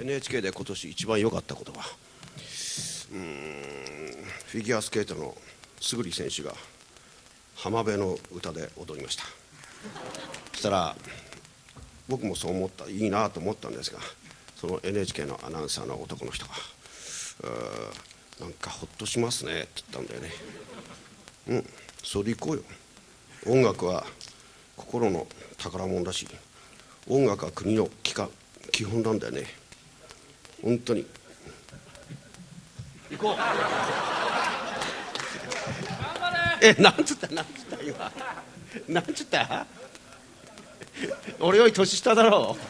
NHK で今年一番良かったことは。うんフィギュアスケートの村主選手が浜辺の歌で踊りました。そしたら僕もそう思ったいいなと思ったんですがその NHK のアナウンサーの男の人が「なんかほっとしますね」って言ったんだよね。うんそれ行こうよ。音楽は心の宝物だし音楽は国の基幹基本なんだよね。本当に。行こう。えなんつった？なんつった？今。なんつった？俺より年下だろう。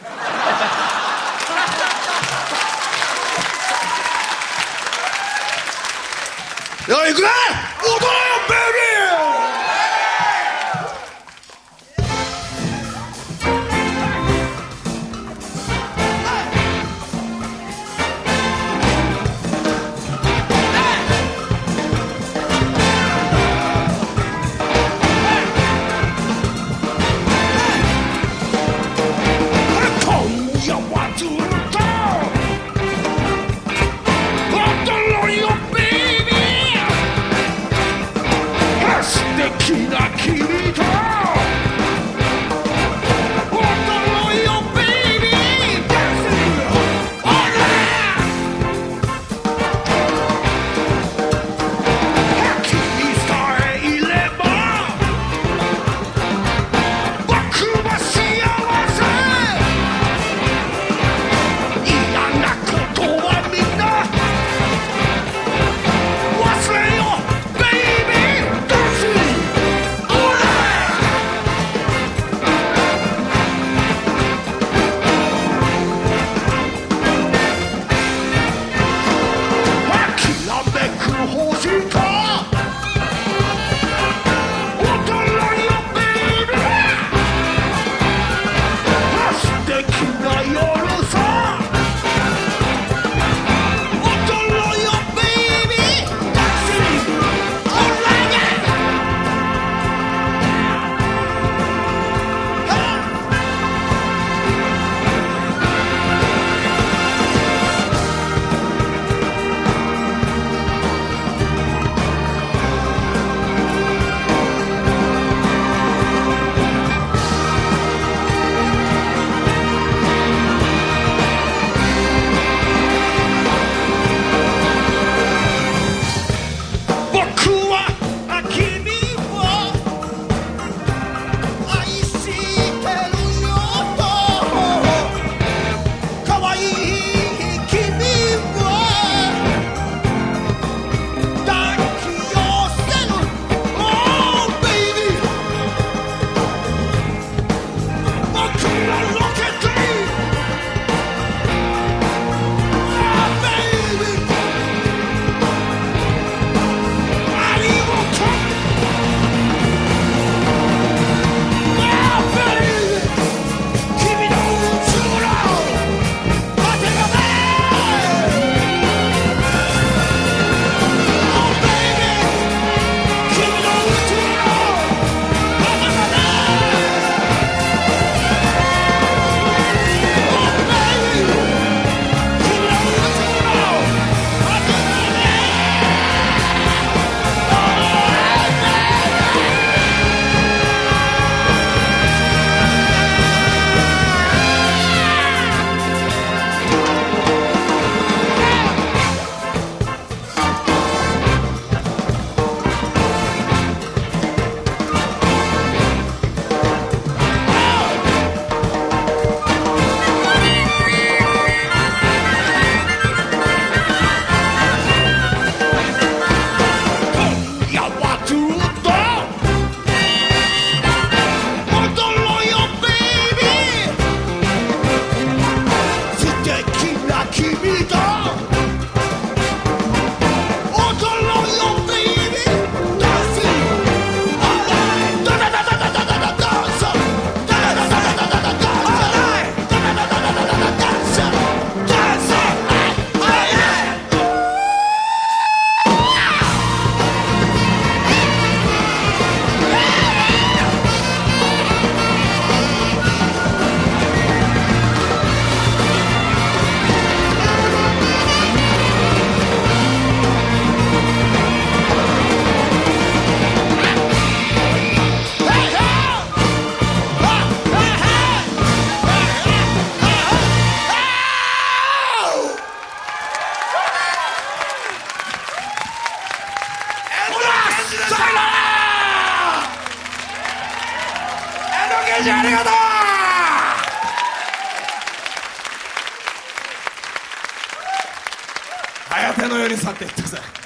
よ行くな踊ろうよベイビー今さんって言っていったぜ